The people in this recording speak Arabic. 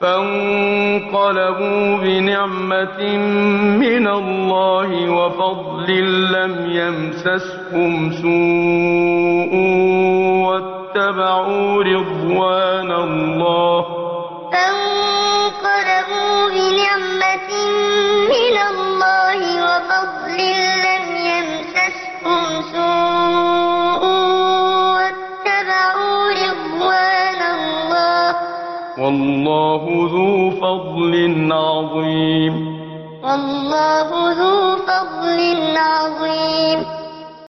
فانقلبوا بنعمة من الله وفضل لم يمسسهم سوء واتبعوا رضوان الله والله ذو فضل عظيم. والله ذو فضل عظيم.